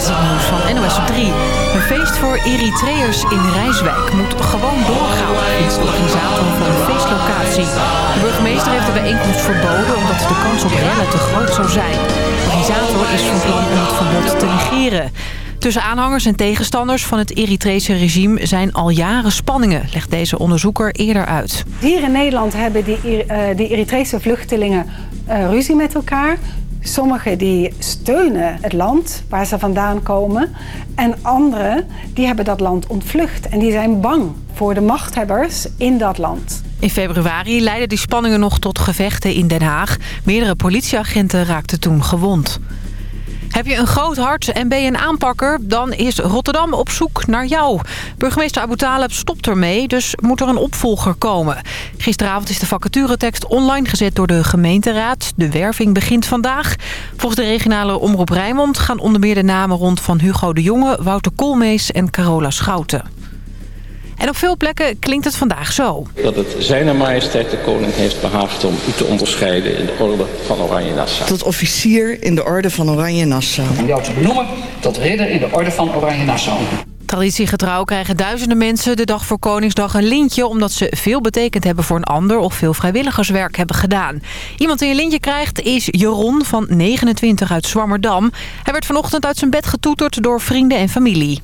Van NOS op 3. Een feest voor Eritreërs in Rijswijk moet gewoon doorgaan, vindt de organisator van de feestlocatie. De burgemeester heeft de bijeenkomst verboden omdat de kans op rellen te groot zou zijn. De organisator is van plan om het verbod te negeren. Tussen aanhangers en tegenstanders van het Eritrese regime zijn al jaren spanningen, legt deze onderzoeker eerder uit. Hier in Nederland hebben die, uh, Eritrese vluchtelingen uh, ruzie met elkaar. Sommigen die steunen het land waar ze vandaan komen. En anderen die hebben dat land ontvlucht. En die zijn bang voor de machthebbers in dat land. In februari leidden die spanningen nog tot gevechten in Den Haag. Meerdere politieagenten raakten toen gewond. Heb je een groot hart en ben je een aanpakker? Dan is Rotterdam op zoek naar jou. Burgemeester Abu Taleb stopt ermee, dus moet er een opvolger komen. Gisteravond is de vacaturetekst online gezet door de gemeenteraad. De werving begint vandaag. Volgens de regionale Omroep Rijnmond gaan onder meer de namen rond van Hugo de Jonge... Wouter Koolmees en Carola Schouten. En op veel plekken klinkt het vandaag zo. Dat het zijn majesteit de koning heeft behaagd om u te onderscheiden in de orde van Oranje Nassau. Tot officier in de orde van Oranje Nassau. Om jou te benoemen tot ridder in de orde van Oranje Nassau. Traditiegetrouw krijgen duizenden mensen de dag voor Koningsdag een lintje... omdat ze veel betekend hebben voor een ander of veel vrijwilligerswerk hebben gedaan. Iemand die een lintje krijgt is Jeroen van 29 uit Zwammerdam. Hij werd vanochtend uit zijn bed getoeterd door vrienden en familie.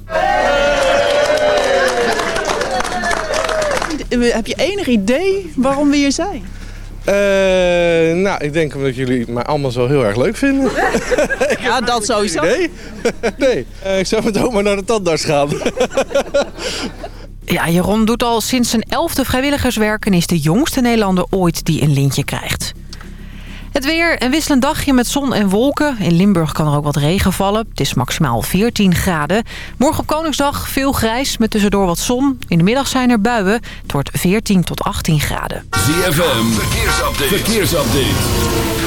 Heb je enig idee waarom we hier zijn? Uh, nou, ik denk omdat jullie mij allemaal zo heel erg leuk vinden. ja, dat sowieso. Nee, nee. Uh, ik zou met oma naar de tandarts gaan. ja, Jeroen doet al sinds zijn elfde vrijwilligerswerk... en is de jongste Nederlander ooit die een lintje krijgt. Het weer, een wisselend dagje met zon en wolken. In Limburg kan er ook wat regen vallen. Het is maximaal 14 graden. Morgen op Koningsdag veel grijs met tussendoor wat zon. In de middag zijn er buien. Het wordt 14 tot 18 graden. ZFM, verkeersupdate. verkeersupdate.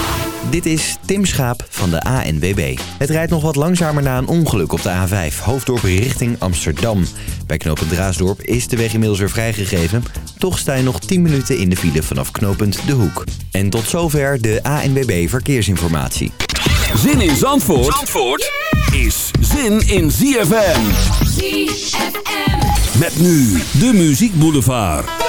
Dit is Tim Schaap van de ANWB. Het rijdt nog wat langzamer na een ongeluk op de A5, hoofddorp richting Amsterdam. Bij knooppunt Draasdorp is de weg inmiddels weer vrijgegeven. Toch sta je nog 10 minuten in de file vanaf knooppunt De Hoek. En tot zover de ANWB Verkeersinformatie. Zin in Zandvoort, Zandvoort is zin in ZFM. ZFM. Met nu de Muziek Boulevard.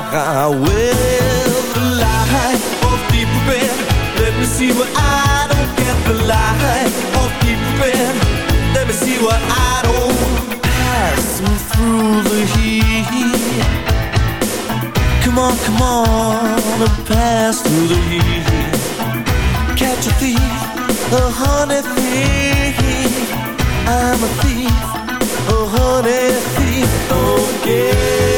I will The light of deep red Let me see what I don't get The light of deep red Let me see what I don't pass me through the heat. Come on, come on And pass through the heat. Catch a thief A honey thief I'm a thief A honey thief. Don't yeah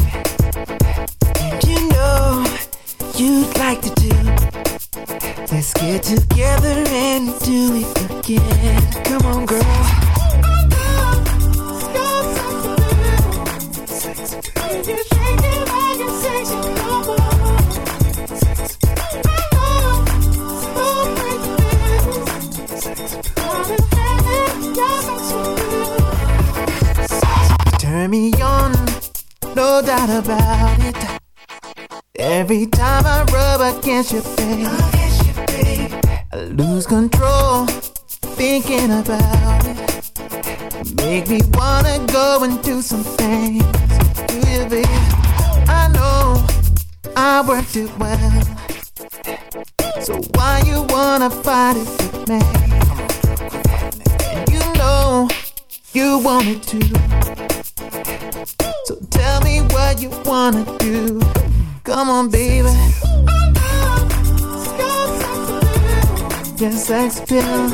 spill.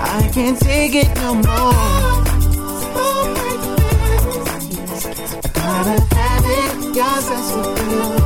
I can't take it no more. I gotta have it, cause that's what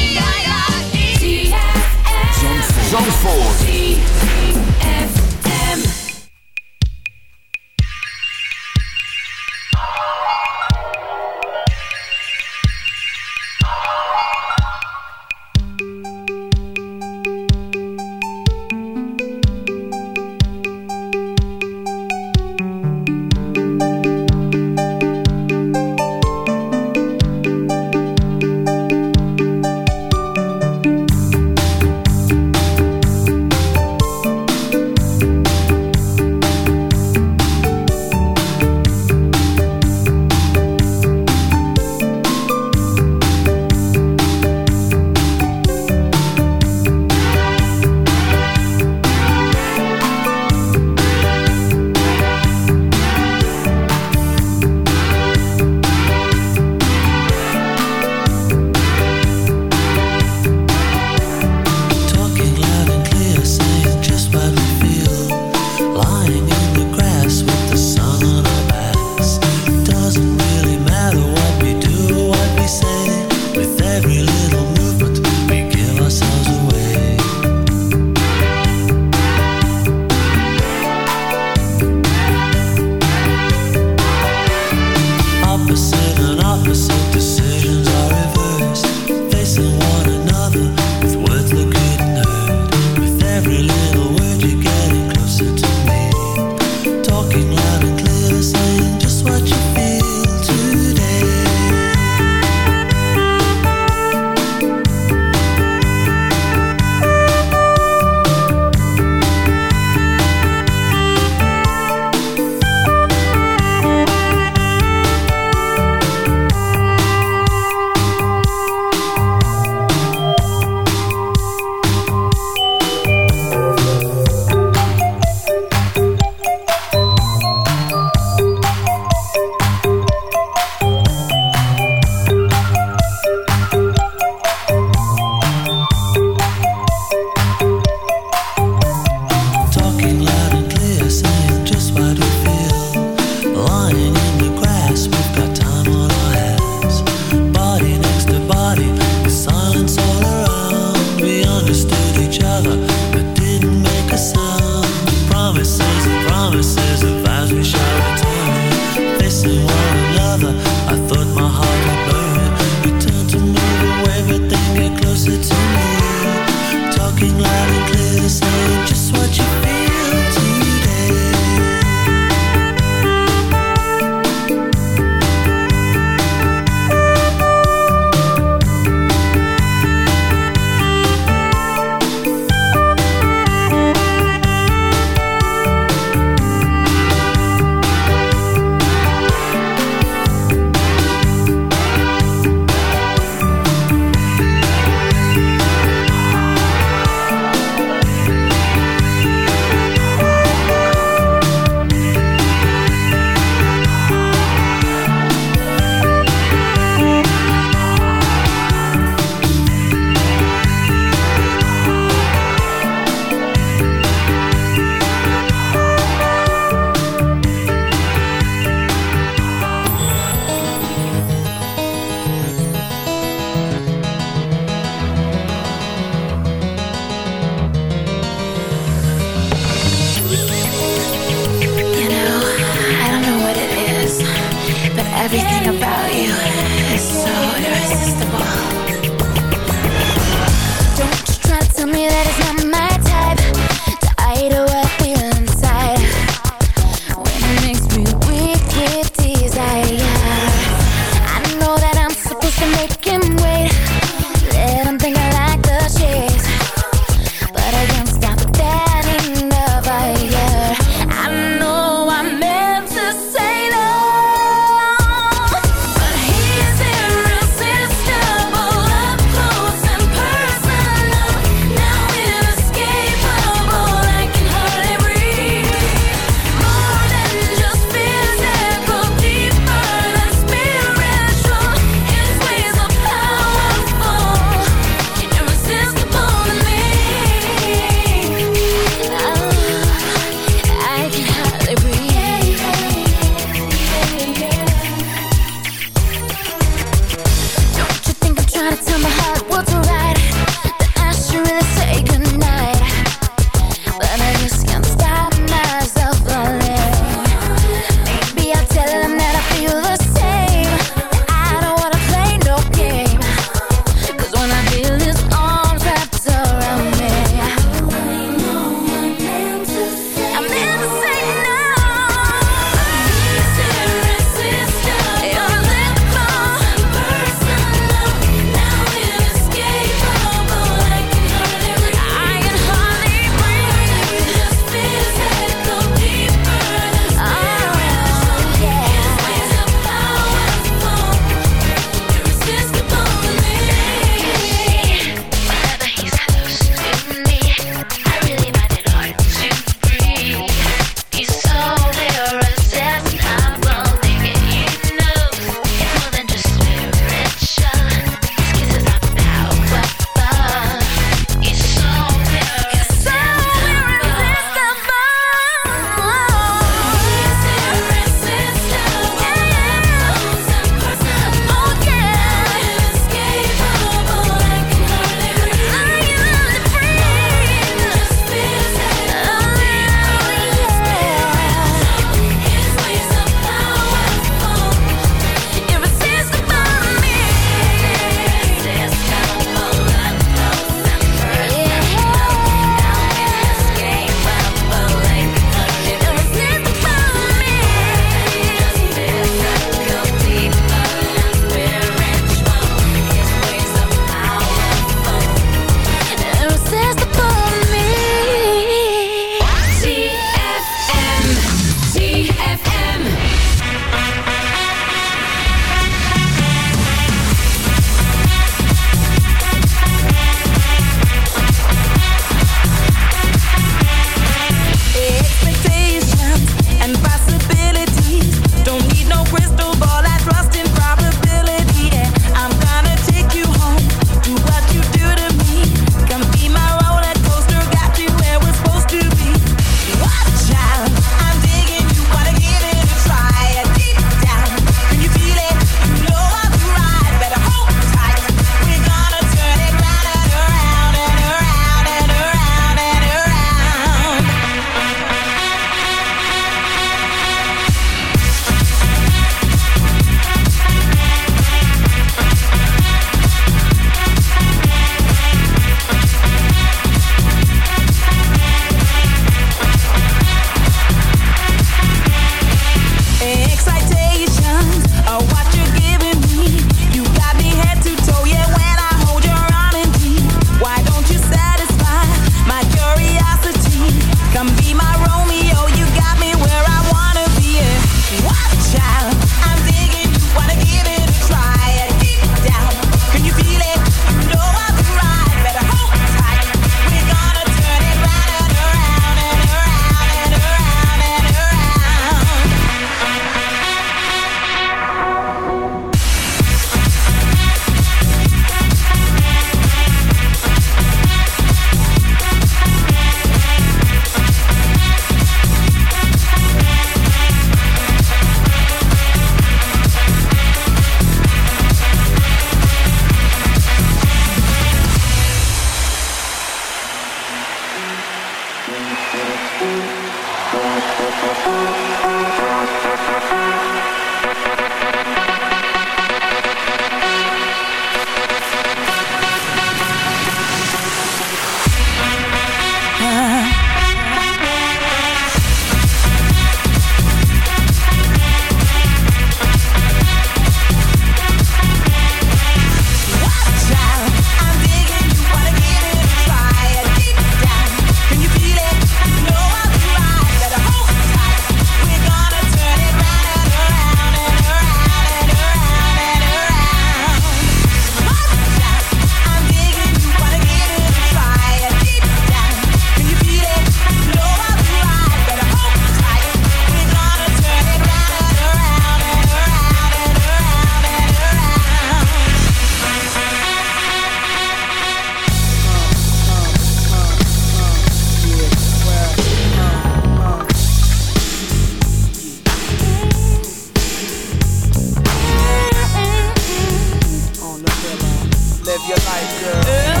Live your life, girl.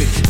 We